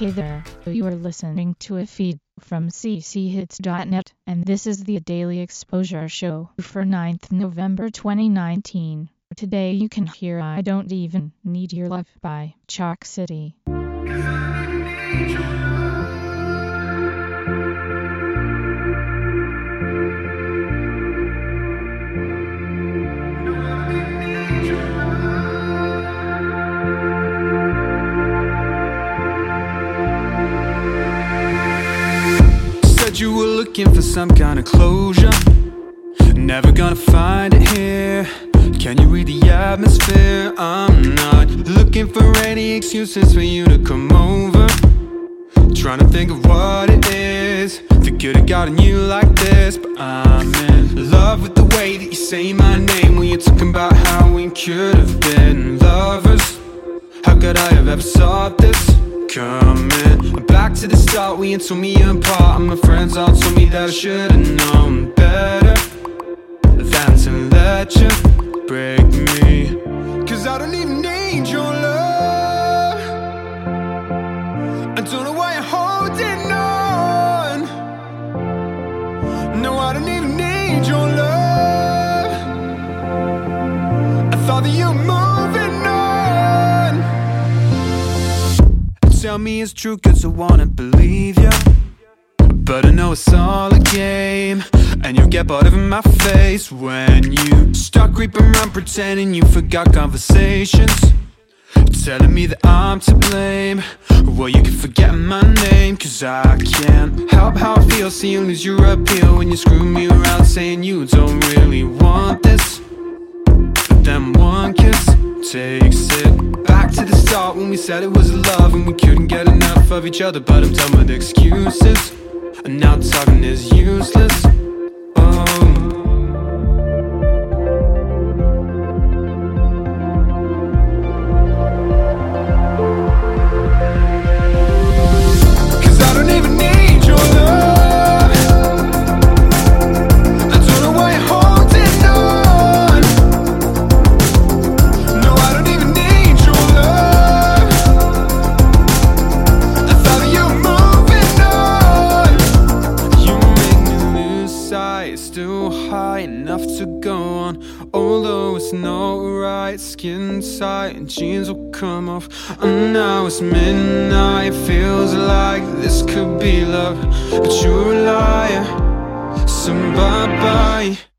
Hey there, you are listening to a feed from cchits.net, and this is the Daily Exposure Show for 9th November 2019. Today you can hear I Don't Even Need Your Love by Chalk City. Looking for some kind of closure. Never gonna find it here. Can you read the atmosphere? I'm not looking for any excuses for you to come over. Trying to think of what it is that could have gotten you like this. But I'm in love with the way that you say my name when you're talking about how we could have been lovers. How could I have ever thought this coming? Back to the start, we ain't told me apart. And my friends all told me that I should've known better than to let you break me it's true, cause I wanna believe you. But I know it's all a game. And you'll get bored of my face when you start creeping around pretending you forgot conversations. Telling me that I'm to blame. Well, you can forget my name, cause I can't help how I feel seeing you lose your appeal when you screw me around saying you don't really want this. But then one kiss takes it back to the start when we said it was love and we couldn't get enough of each other. But I'm done with excuses, and now talking is useless. Oh. Not right, skin tight and jeans will come off. And now it's midnight, feels like this could be love, but you're a liar. So bye bye.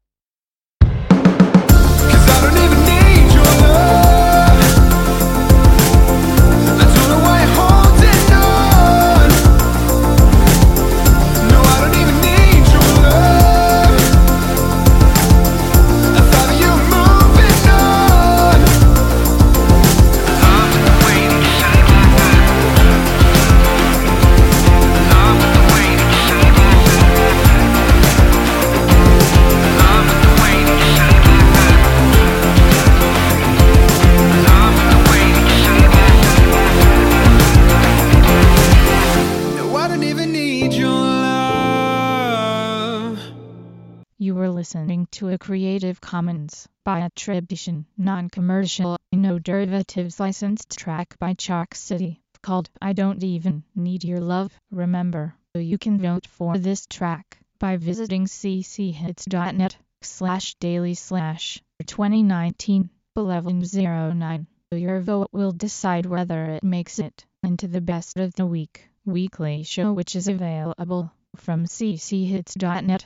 You were listening to a Creative Commons by attribution, non-commercial, no derivatives licensed track by Chalk City called I Don't Even Need Your Love. Remember, you can vote for this track by visiting cchits.net slash daily slash 2019 1109. Your vote will decide whether it makes it into the best of the week weekly show which is available from cchits.net